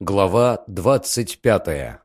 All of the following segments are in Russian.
Глава двадцать пятая.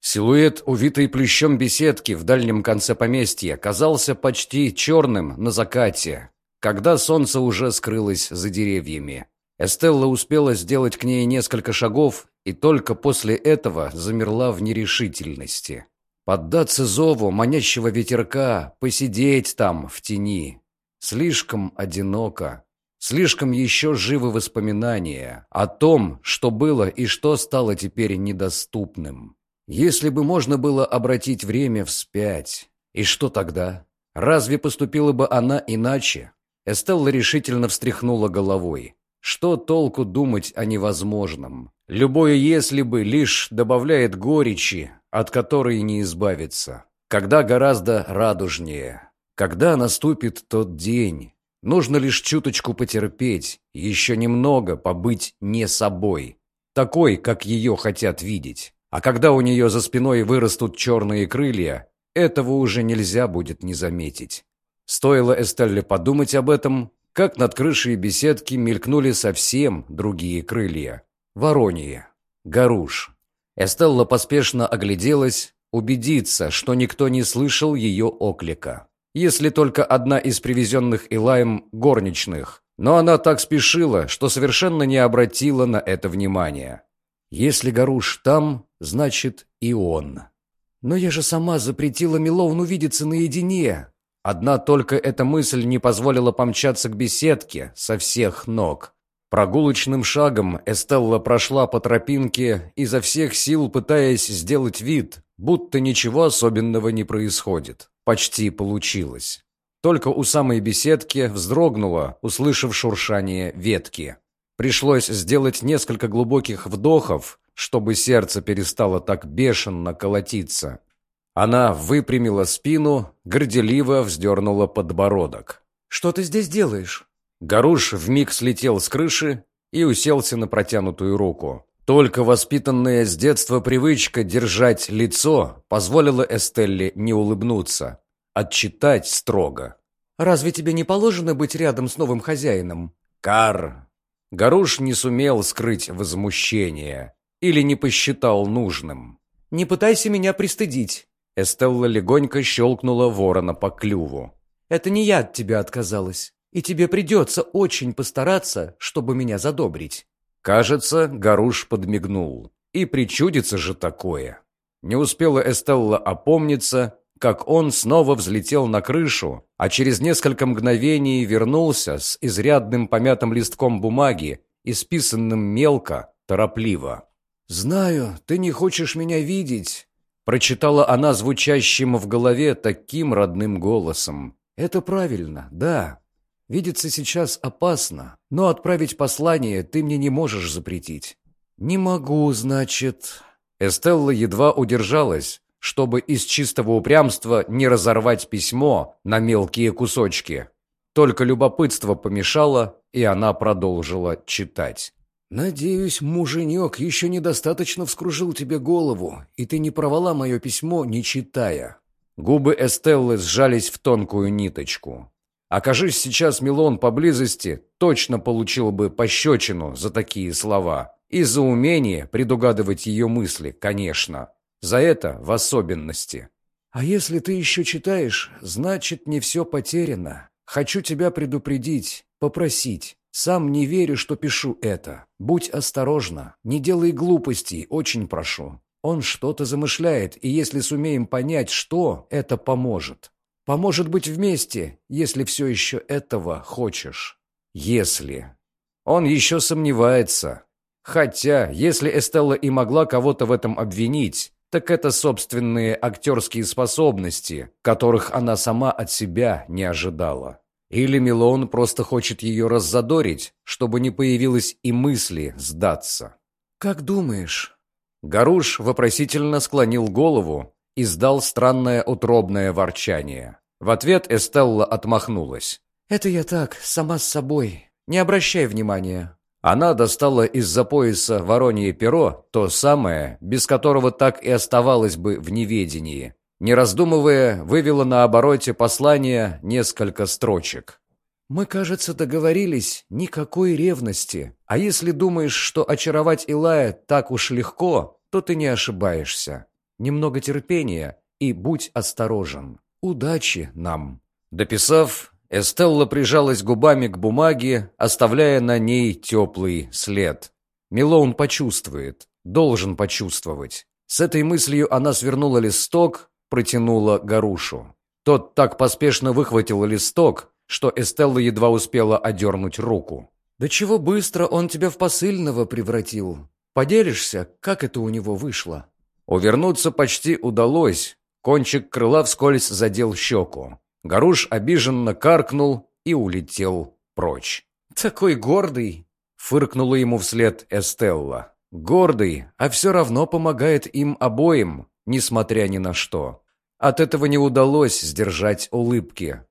Силуэт, увитой плющом беседки в дальнем конце поместья, казался почти черным на закате, когда солнце уже скрылось за деревьями. Эстелла успела сделать к ней несколько шагов и только после этого замерла в нерешительности. Поддаться зову манящего ветерка, посидеть там, в тени. Слишком одиноко. Слишком еще живы воспоминания о том, что было и что стало теперь недоступным. Если бы можно было обратить время вспять, и что тогда? Разве поступила бы она иначе? Эстелла решительно встряхнула головой. Что толку думать о невозможном? Любое «если бы» лишь добавляет горечи, от которой не избавиться. Когда гораздо радужнее. Когда наступит тот день, Нужно лишь чуточку потерпеть, еще немного побыть не собой. Такой, как ее хотят видеть. А когда у нее за спиной вырастут черные крылья, этого уже нельзя будет не заметить. Стоило Эстелле подумать об этом, как над крышей беседки мелькнули совсем другие крылья. Воронье. Гаруш. Эстелла поспешно огляделась, убедиться, что никто не слышал ее оклика если только одна из привезенных Илаем горничных. Но она так спешила, что совершенно не обратила на это внимания. Если Гаруш там, значит и он. Но я же сама запретила Милоуну видеться наедине. Одна только эта мысль не позволила помчаться к беседке со всех ног. Прогулочным шагом Эстелла прошла по тропинке, изо всех сил пытаясь сделать вид, будто ничего особенного не происходит. Почти получилось. Только у самой беседки вздрогнула, услышав шуршание ветки. Пришлось сделать несколько глубоких вдохов, чтобы сердце перестало так бешено колотиться. Она выпрямила спину, горделиво вздернула подбородок. «Что ты здесь делаешь?» Гаруш вмиг слетел с крыши и уселся на протянутую руку. Только воспитанная с детства привычка держать лицо позволила Эстелле не улыбнуться, отчитать строго. «Разве тебе не положено быть рядом с новым хозяином?» «Кар!» Гаруш не сумел скрыть возмущение или не посчитал нужным. «Не пытайся меня пристыдить!» Эстелла легонько щелкнула ворона по клюву. «Это не я от тебя отказалась, и тебе придется очень постараться, чтобы меня задобрить». Кажется, Гаруш подмигнул. И причудится же такое. Не успела Эстелла опомниться, как он снова взлетел на крышу, а через несколько мгновений вернулся с изрядным помятым листком бумаги, исписанным мелко, торопливо. «Знаю, ты не хочешь меня видеть», — прочитала она звучащим в голове таким родным голосом. «Это правильно, да. Видеться сейчас опасно, но отправить послание ты мне не можешь запретить». «Не могу, значит...» Эстелла едва удержалась, чтобы из чистого упрямства не разорвать письмо на мелкие кусочки. Только любопытство помешало, и она продолжила читать. «Надеюсь, муженек еще недостаточно вскружил тебе голову, и ты не провала мое письмо, не читая». Губы Эстеллы сжались в тонкую ниточку. Окажись сейчас Милон поблизости, точно получил бы пощечину за такие слова. И за умение предугадывать ее мысли, конечно. За это в особенности. «А если ты еще читаешь, значит, не все потеряно. Хочу тебя предупредить, попросить. Сам не верю, что пишу это. Будь осторожна, не делай глупостей, очень прошу. Он что-то замышляет, и если сумеем понять, что, это поможет. Поможет быть вместе, если все еще этого хочешь. Если. Он еще сомневается. Хотя, если Эстелла и могла кого-то в этом обвинить, так это собственные актерские способности, которых она сама от себя не ожидала. Или Милон просто хочет ее раззадорить, чтобы не появилось и мысли сдаться. «Как думаешь?» Гаруш вопросительно склонил голову, издал странное утробное ворчание. В ответ Эстелла отмахнулась. «Это я так, сама с собой. Не обращай внимания». Она достала из-за пояса воронье перо, то самое, без которого так и оставалось бы в неведении. Не раздумывая, вывела на обороте послания несколько строчек. Мы, кажется, договорились никакой ревности. А если думаешь, что очаровать Илая так уж легко, то ты не ошибаешься. Немного терпения и будь осторожен. Удачи нам. Дописав, Эстелла прижалась губами к бумаге, оставляя на ней теплый след. Милоун почувствует, должен почувствовать. С этой мыслью она свернула листок, протянула Гарушу. Тот так поспешно выхватил листок, что Эстелла едва успела одернуть руку. «Да чего быстро он тебя в посыльного превратил? Поделишься, как это у него вышло?» Увернуться почти удалось. Кончик крыла вскользь задел щеку. Гаруш обиженно каркнул и улетел прочь. «Такой гордый!» — фыркнула ему вслед Эстелла. «Гордый, а все равно помогает им обоим, несмотря ни на что». От этого не удалось сдержать улыбки.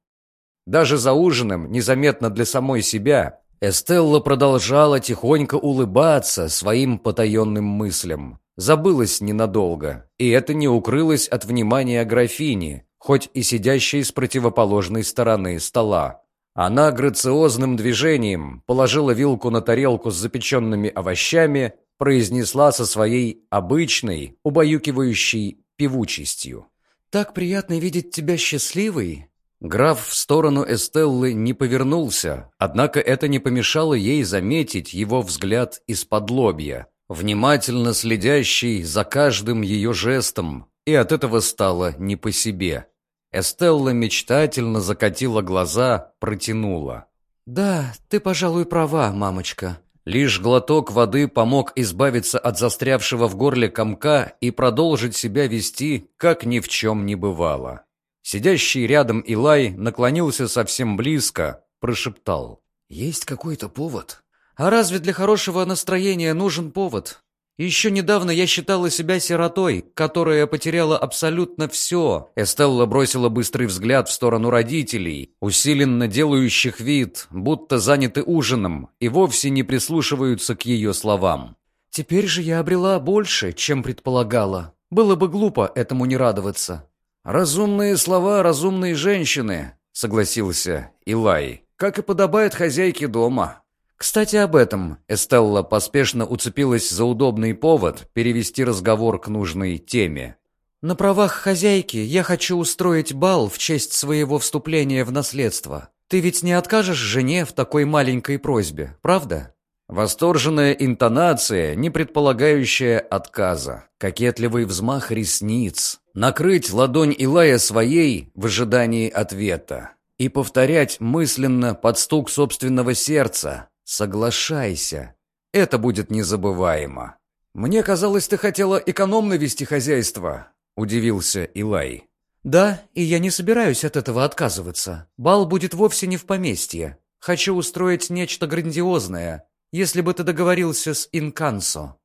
Даже за ужином, незаметно для самой себя, Эстелла продолжала тихонько улыбаться своим потаенным мыслям. Забылась ненадолго, и это не укрылось от внимания графини, хоть и сидящей с противоположной стороны стола. Она грациозным движением положила вилку на тарелку с запеченными овощами, произнесла со своей обычной, убаюкивающей певучестью. «Так приятно видеть тебя счастливой!» Граф в сторону Эстеллы не повернулся, однако это не помешало ей заметить его взгляд из-под лобья, внимательно следящий за каждым ее жестом, и от этого стало не по себе. Эстелла мечтательно закатила глаза, протянула. «Да, ты, пожалуй, права, мамочка». Лишь глоток воды помог избавиться от застрявшего в горле комка и продолжить себя вести, как ни в чем не бывало. Сидящий рядом Илай наклонился совсем близко, прошептал. «Есть какой-то повод?» «А разве для хорошего настроения нужен повод?» Еще недавно я считала себя сиротой, которая потеряла абсолютно все. Эстелла бросила быстрый взгляд в сторону родителей, усиленно делающих вид, будто заняты ужином, и вовсе не прислушиваются к ее словам. Теперь же я обрела больше, чем предполагала. Было бы глупо этому не радоваться. «Разумные слова разумные женщины», — согласился Илай, «как и подобает хозяйке дома». Кстати, об этом. Эстелла поспешно уцепилась за удобный повод перевести разговор к нужной теме. На правах хозяйки я хочу устроить бал в честь своего вступления в наследство. Ты ведь не откажешь жене в такой маленькой просьбе, правда? Восторженная интонация, не предполагающая отказа. Кокетливый взмах ресниц. Накрыть ладонь Илая своей в ожидании ответа. И повторять мысленно под стук собственного сердца. Соглашайся. Это будет незабываемо. Мне казалось, ты хотела экономно вести хозяйство, удивился Илай. Да, и я не собираюсь от этого отказываться. Бал будет вовсе не в поместье. Хочу устроить нечто грандиозное, если бы ты договорился с Инкансо.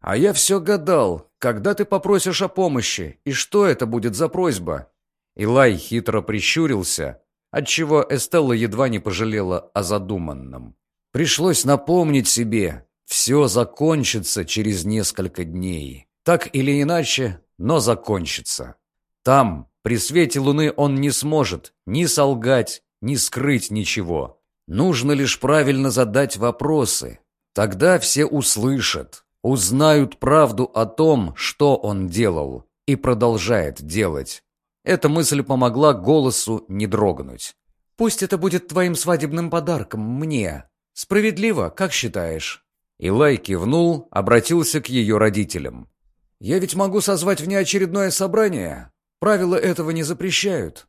А я все гадал, когда ты попросишь о помощи, и что это будет за просьба? Илай хитро прищурился, отчего Эстелла едва не пожалела о задуманном. Пришлось напомнить себе, все закончится через несколько дней. Так или иначе, но закончится. Там, при свете луны, он не сможет ни солгать, ни скрыть ничего. Нужно лишь правильно задать вопросы. Тогда все услышат, узнают правду о том, что он делал и продолжает делать. Эта мысль помогла голосу не дрогнуть. «Пусть это будет твоим свадебным подарком мне», Справедливо, как считаешь?» Илай кивнул, обратился к ее родителям. «Я ведь могу созвать внеочередное собрание. Правила этого не запрещают».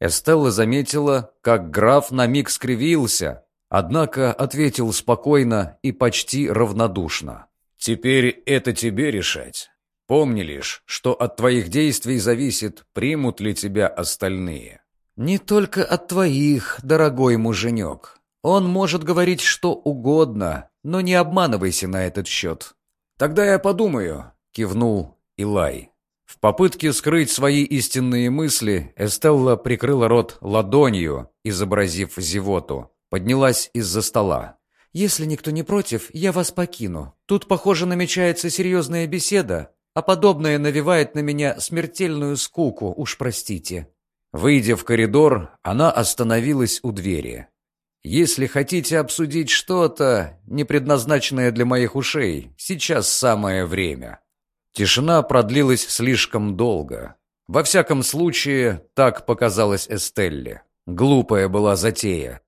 Эстелла заметила, как граф на миг скривился, однако ответил спокойно и почти равнодушно. «Теперь это тебе решать. Помни лишь, что от твоих действий зависит, примут ли тебя остальные». «Не только от твоих, дорогой муженек. Он может говорить что угодно, но не обманывайся на этот счет. Тогда я подумаю, кивнул Илай. В попытке скрыть свои истинные мысли, Эстелла прикрыла рот ладонью, изобразив зевоту. Поднялась из-за стола. «Если никто не против, я вас покину. Тут, похоже, намечается серьезная беседа, а подобное навевает на меня смертельную скуку, уж простите». Выйдя в коридор, она остановилась у двери. Если хотите обсудить что-то, не предназначенное для моих ушей, сейчас самое время». Тишина продлилась слишком долго. Во всяком случае, так показалось Эстелле. Глупая была затея.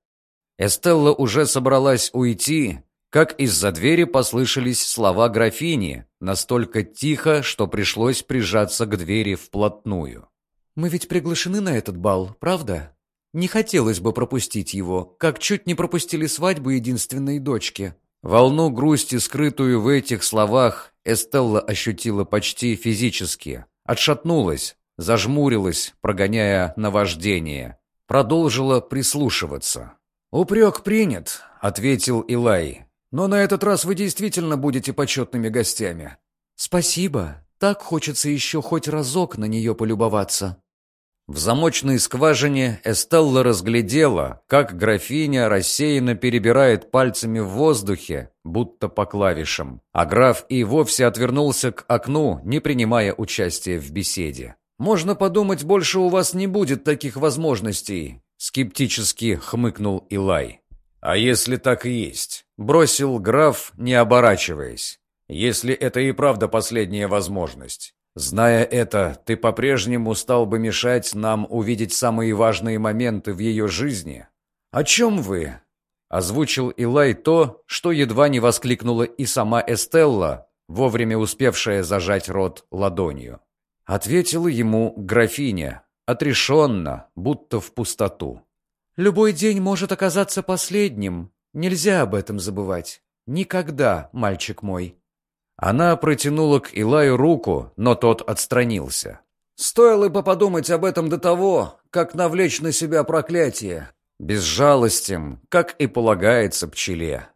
Эстелла уже собралась уйти, как из-за двери послышались слова графини, настолько тихо, что пришлось прижаться к двери вплотную. «Мы ведь приглашены на этот бал, правда? Не хотелось бы пропустить его, как чуть не пропустили свадьбу единственной дочки». Волну грусти, скрытую в этих словах, Эстелла ощутила почти физически. Отшатнулась, зажмурилась, прогоняя наваждение. Продолжила прислушиваться. «Упрек принят», — ответил Илай. «Но на этот раз вы действительно будете почетными гостями». «Спасибо. Так хочется еще хоть разок на нее полюбоваться». В замочной скважине Эстелла разглядела, как графиня рассеянно перебирает пальцами в воздухе, будто по клавишам, а граф и вовсе отвернулся к окну, не принимая участия в беседе. «Можно подумать, больше у вас не будет таких возможностей», — скептически хмыкнул Илай. «А если так и есть?» — бросил граф, не оборачиваясь. «Если это и правда последняя возможность. Зная это, ты по-прежнему стал бы мешать нам увидеть самые важные моменты в ее жизни. О чем вы? Озвучил Илай то, что едва не воскликнула и сама Эстелла, вовремя успевшая зажать рот ладонью. Ответила ему графиня, отрешенно, будто в пустоту. «Любой день может оказаться последним. Нельзя об этом забывать. Никогда, мальчик мой». Она протянула к Илаю руку, но тот отстранился. «Стоило бы подумать об этом до того, как навлечь на себя проклятие». Безжалостен, как и полагается пчеле.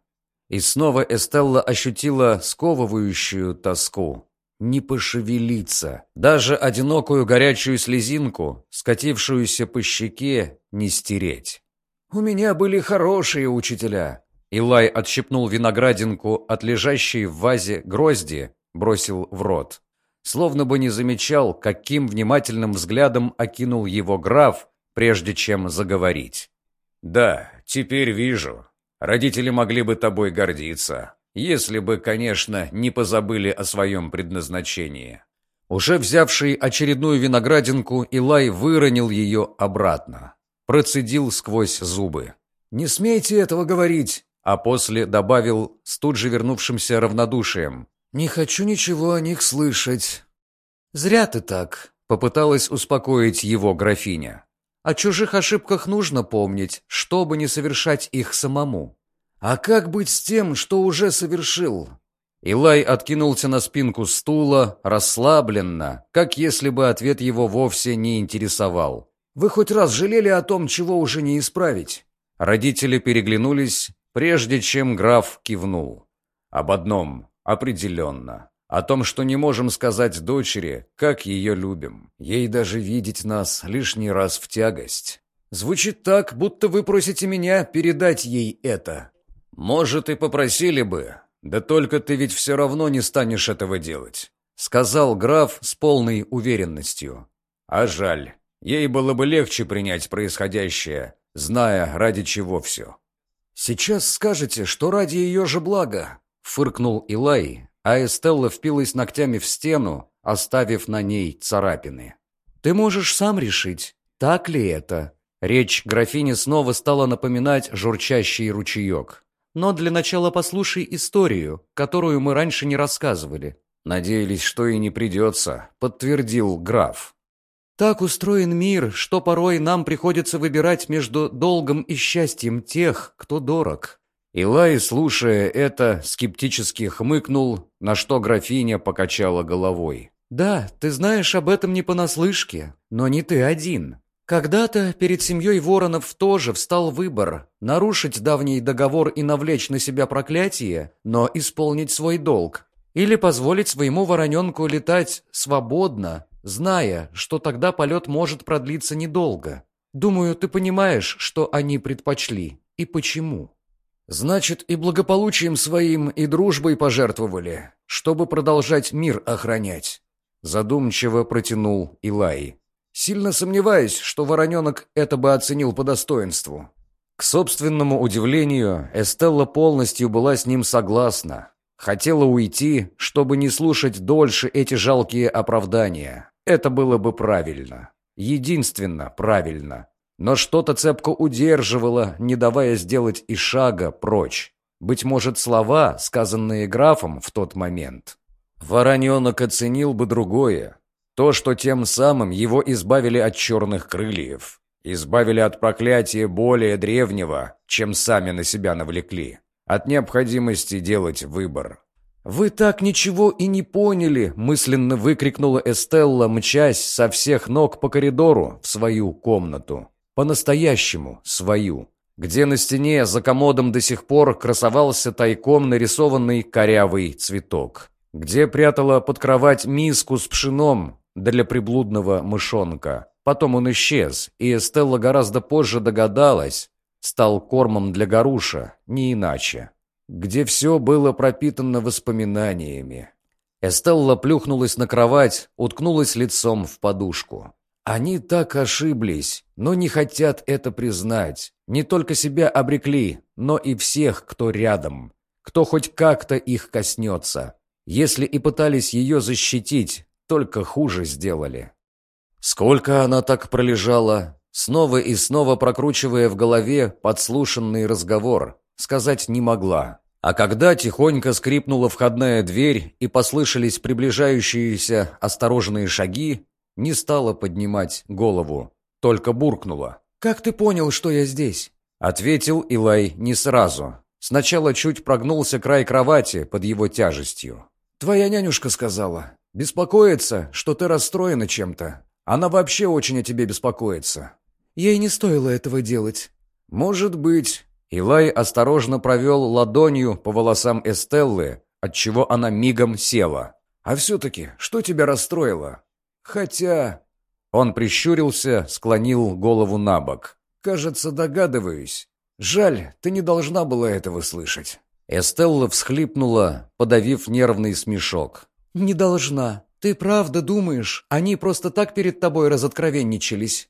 И снова Эстелла ощутила сковывающую тоску. Не пошевелиться, даже одинокую горячую слезинку, скатившуюся по щеке, не стереть. «У меня были хорошие учителя», Илай отщипнул виноградинку от лежащей в вазе грозди, бросил в рот. Словно бы не замечал, каким внимательным взглядом окинул его граф, прежде чем заговорить. «Да, теперь вижу. Родители могли бы тобой гордиться, если бы, конечно, не позабыли о своем предназначении». Уже взявший очередную виноградинку, Илай выронил ее обратно. Процедил сквозь зубы. «Не смейте этого говорить а после добавил с тут же вернувшимся равнодушием. «Не хочу ничего о них слышать». «Зря ты так», — попыталась успокоить его графиня. «О чужих ошибках нужно помнить, чтобы не совершать их самому». «А как быть с тем, что уже совершил?» Илай откинулся на спинку стула, расслабленно, как если бы ответ его вовсе не интересовал. «Вы хоть раз жалели о том, чего уже не исправить?» Родители переглянулись, Прежде чем граф кивнул. Об одном определенно. О том, что не можем сказать дочери, как ее любим. Ей даже видеть нас лишний раз в тягость. Звучит так, будто вы просите меня передать ей это. Может, и попросили бы. Да только ты ведь все равно не станешь этого делать. Сказал граф с полной уверенностью. А жаль. Ей было бы легче принять происходящее, зная, ради чего все. «Сейчас скажете, что ради ее же блага», — фыркнул Илай, а Эстелла впилась ногтями в стену, оставив на ней царапины. «Ты можешь сам решить, так ли это?» Речь графини снова стала напоминать журчащий ручеек. «Но для начала послушай историю, которую мы раньше не рассказывали». «Надеялись, что и не придется», — подтвердил граф. Так устроен мир, что порой нам приходится выбирать между долгом и счастьем тех, кто дорог. Илай, слушая это, скептически хмыкнул, на что графиня покачала головой. «Да, ты знаешь об этом не понаслышке, но не ты один. Когда-то перед семьей Воронов тоже встал выбор – нарушить давний договор и навлечь на себя проклятие, но исполнить свой долг. Или позволить своему вороненку летать свободно, зная, что тогда полет может продлиться недолго. Думаю, ты понимаешь, что они предпочли и почему. Значит, и благополучием своим, и дружбой пожертвовали, чтобы продолжать мир охранять. Задумчиво протянул Илай. Сильно сомневаюсь, что вороненок это бы оценил по достоинству. К собственному удивлению, Эстелла полностью была с ним согласна. Хотела уйти, чтобы не слушать дольше эти жалкие оправдания. Это было бы правильно. Единственно правильно. Но что-то цепко удерживало, не давая сделать и шага прочь. Быть может, слова, сказанные графом в тот момент. Вороненок оценил бы другое. То, что тем самым его избавили от черных крыльев. Избавили от проклятия более древнего, чем сами на себя навлекли. От необходимости делать выбор. «Вы так ничего и не поняли!» – мысленно выкрикнула Эстелла, мчась со всех ног по коридору в свою комнату. По-настоящему свою. Где на стене за комодом до сих пор красовался тайком нарисованный корявый цветок. Где прятала под кровать миску с пшеном для приблудного мышонка. Потом он исчез, и Эстелла гораздо позже догадалась, стал кормом для горуша, не иначе где все было пропитано воспоминаниями. Эстелла плюхнулась на кровать, уткнулась лицом в подушку. Они так ошиблись, но не хотят это признать. Не только себя обрекли, но и всех, кто рядом, кто хоть как-то их коснется. Если и пытались ее защитить, только хуже сделали. Сколько она так пролежала, снова и снова прокручивая в голове подслушанный разговор, сказать не могла. А когда тихонько скрипнула входная дверь и послышались приближающиеся осторожные шаги, не стала поднимать голову, только буркнула. «Как ты понял, что я здесь?» Ответил Илай не сразу. Сначала чуть прогнулся край кровати под его тяжестью. «Твоя нянюшка сказала. Беспокоится, что ты расстроена чем-то. Она вообще очень о тебе беспокоится». «Ей не стоило этого делать». «Может быть, Илай осторожно провел ладонью по волосам Эстеллы, отчего она мигом села. «А все-таки, что тебя расстроило? Хотя...» Он прищурился, склонил голову на бок. «Кажется, догадываюсь. Жаль, ты не должна была этого слышать». Эстелла всхлипнула, подавив нервный смешок. «Не должна. Ты правда думаешь, они просто так перед тобой разоткровенничались?»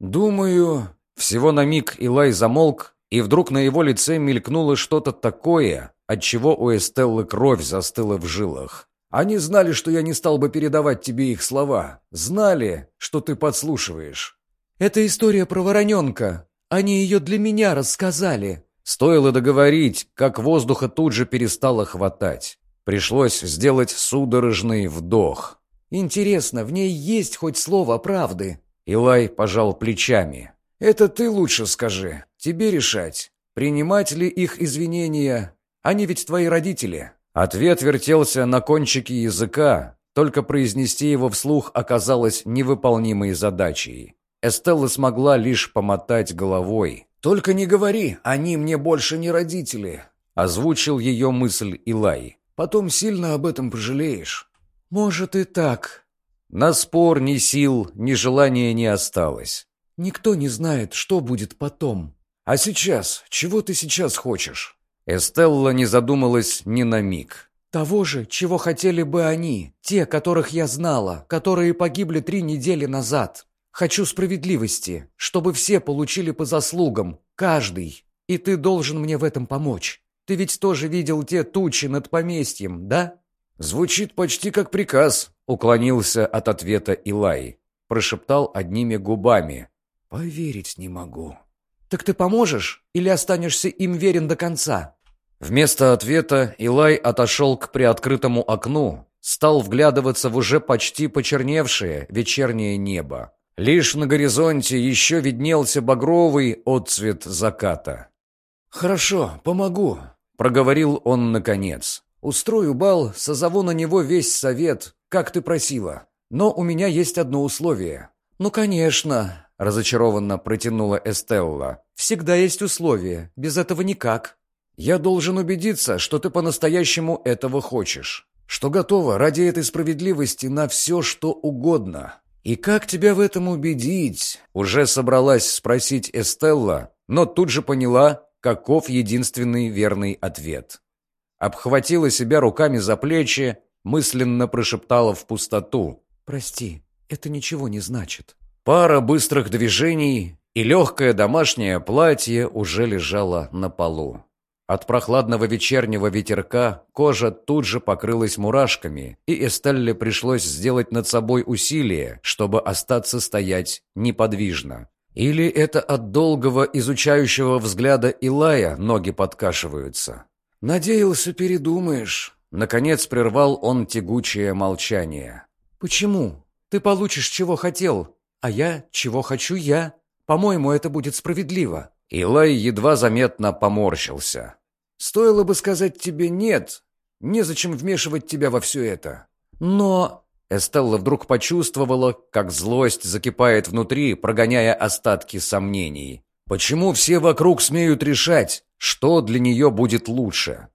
«Думаю...» Всего на миг Илай замолк, и вдруг на его лице мелькнуло что-то такое, от чего у Эстеллы кровь застыла в жилах. Они знали, что я не стал бы передавать тебе их слова. Знали, что ты подслушиваешь. Это история про вороненка. Они ее для меня рассказали. Стоило договорить, как воздуха тут же перестало хватать. Пришлось сделать судорожный вдох. Интересно, в ней есть хоть слово правды? Илай пожал плечами. Это ты лучше скажи. Тебе решать, принимать ли их извинения. Они ведь твои родители». Ответ вертелся на кончике языка, только произнести его вслух оказалось невыполнимой задачей. Эстелла смогла лишь помотать головой. «Только не говори, они мне больше не родители», — озвучил ее мысль Илай. «Потом сильно об этом пожалеешь». «Может и так». На спор ни сил, ни желания не осталось. «Никто не знает, что будет потом», «А сейчас? Чего ты сейчас хочешь?» Эстелла не задумалась ни на миг. «Того же, чего хотели бы они, те, которых я знала, которые погибли три недели назад. Хочу справедливости, чтобы все получили по заслугам, каждый. И ты должен мне в этом помочь. Ты ведь тоже видел те тучи над поместьем, да?» «Звучит почти как приказ», — уклонился от ответа Илай. Прошептал одними губами. «Поверить не могу». «Так ты поможешь или останешься им верен до конца?» Вместо ответа Илай отошел к приоткрытому окну, стал вглядываться в уже почти почерневшее вечернее небо. Лишь на горизонте еще виднелся багровый отцвет заката. «Хорошо, помогу», — проговорил он наконец. «Устрою бал, созову на него весь совет, как ты просила. Но у меня есть одно условие». «Ну, конечно», — разочарованно протянула Эстелла. «Всегда есть условия. Без этого никак». «Я должен убедиться, что ты по-настоящему этого хочешь. Что готова ради этой справедливости на все, что угодно. И как тебя в этом убедить?» Уже собралась спросить Эстелла, но тут же поняла, каков единственный верный ответ. Обхватила себя руками за плечи, мысленно прошептала в пустоту. «Прости, это ничего не значит». Пара быстрых движений, и легкое домашнее платье уже лежало на полу. От прохладного вечернего ветерка кожа тут же покрылась мурашками, и Эстелле пришлось сделать над собой усилие, чтобы остаться стоять неподвижно. Или это от долгого изучающего взгляда Илая ноги подкашиваются? «Надеялся, передумаешь». Наконец прервал он тягучее молчание. «Почему? Ты получишь, чего хотел, а я, чего хочу я. По-моему, это будет справедливо». Илай едва заметно поморщился. «Стоило бы сказать тебе «нет». Незачем вмешивать тебя во все это. Но...» Эстелла вдруг почувствовала, как злость закипает внутри, прогоняя остатки сомнений. Почему все вокруг смеют решать, что для нее будет лучше?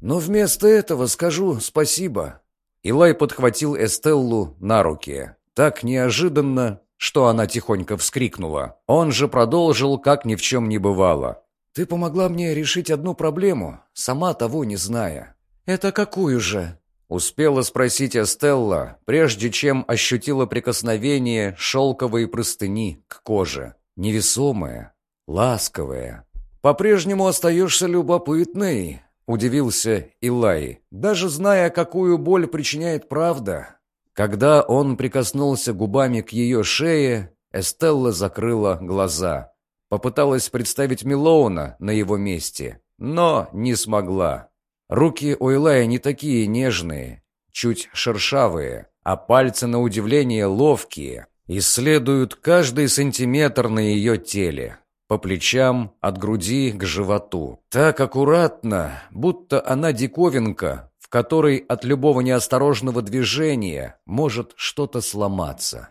Но вместо этого скажу спасибо. Илай подхватил Эстеллу на руки. Так неожиданно, что она тихонько вскрикнула. Он же продолжил, как ни в чем не бывало. «Ты помогла мне решить одну проблему, сама того не зная». «Это какую же?» Успела спросить Эстелла, прежде чем ощутила прикосновение шелковой простыни к коже. Невесомое, ласковое. «По-прежнему остаешься любопытной», — удивился Илай, «даже зная, какую боль причиняет правда». Когда он прикоснулся губами к ее шее, Эстелла закрыла глаза. Попыталась представить Милоуна на его месте, но не смогла. Руки у Илая не такие нежные, чуть шершавые, а пальцы, на удивление, ловкие, исследуют каждый сантиметр на ее теле, по плечам, от груди к животу. Так аккуратно, будто она диковинка, которой от любого неосторожного движения может что-то сломаться.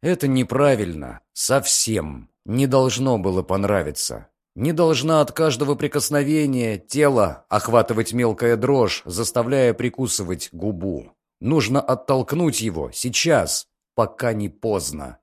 Это неправильно, совсем. Не должно было понравиться. Не должна от каждого прикосновения тела охватывать мелкая дрожь, заставляя прикусывать губу. Нужно оттолкнуть его сейчас, пока не поздно.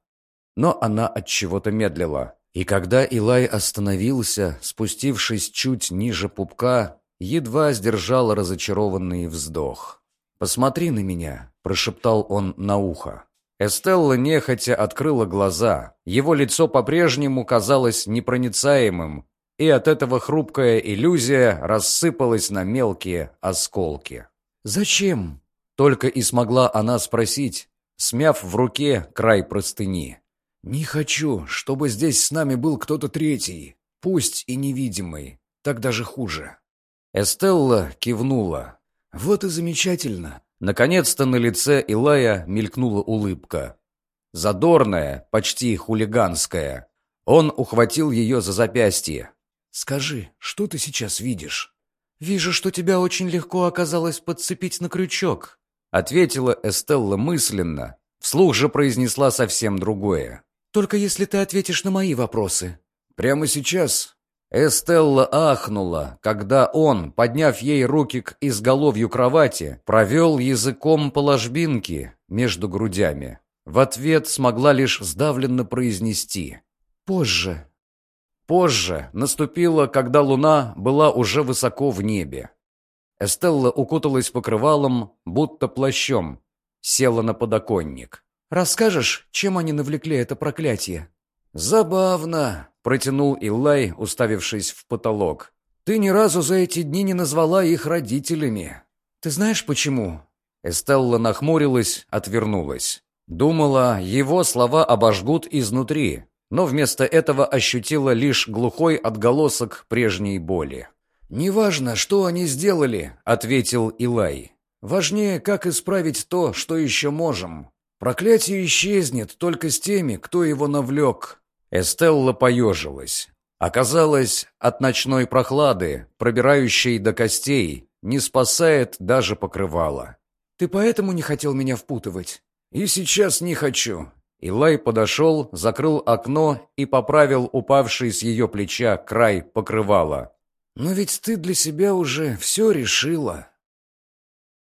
Но она от чего-то медлила. И когда Илай остановился, спустившись чуть ниже пупка, едва сдержал разочарованный вздох. «Посмотри на меня», – прошептал он на ухо. Эстелла нехотя открыла глаза. Его лицо по-прежнему казалось непроницаемым, и от этого хрупкая иллюзия рассыпалась на мелкие осколки. «Зачем?» – только и смогла она спросить, смяв в руке край простыни. «Не хочу, чтобы здесь с нами был кто-то третий, пусть и невидимый, так даже хуже». Эстелла кивнула. «Вот и замечательно!» Наконец-то на лице Илая мелькнула улыбка. Задорная, почти хулиганская. Он ухватил ее за запястье. «Скажи, что ты сейчас видишь?» «Вижу, что тебя очень легко оказалось подцепить на крючок», ответила Эстелла мысленно. Вслух же произнесла совсем другое. «Только если ты ответишь на мои вопросы». «Прямо сейчас Эстелла ахнула, когда он, подняв ей руки к изголовью кровати, провел языком по ложбинке между грудями. В ответ смогла лишь сдавленно произнести «Позже». Позже наступило, когда луна была уже высоко в небе. Эстелла укуталась покрывалом, будто плащом, села на подоконник. «Расскажешь, чем они навлекли это проклятие?» «Забавно», — протянул Иллай, уставившись в потолок. «Ты ни разу за эти дни не назвала их родителями». «Ты знаешь, почему?» Эстелла нахмурилась, отвернулась. Думала, его слова обожгут изнутри, но вместо этого ощутила лишь глухой отголосок прежней боли. «Неважно, что они сделали», — ответил Илай. «Важнее, как исправить то, что еще можем. Проклятие исчезнет только с теми, кто его навлек. Эстелла поежилась. Оказалось, от ночной прохлады, пробирающей до костей, не спасает даже покрывало. «Ты поэтому не хотел меня впутывать?» «И сейчас не хочу». Илай подошел, закрыл окно и поправил упавший с ее плеча край покрывала. «Но ведь ты для себя уже все решила».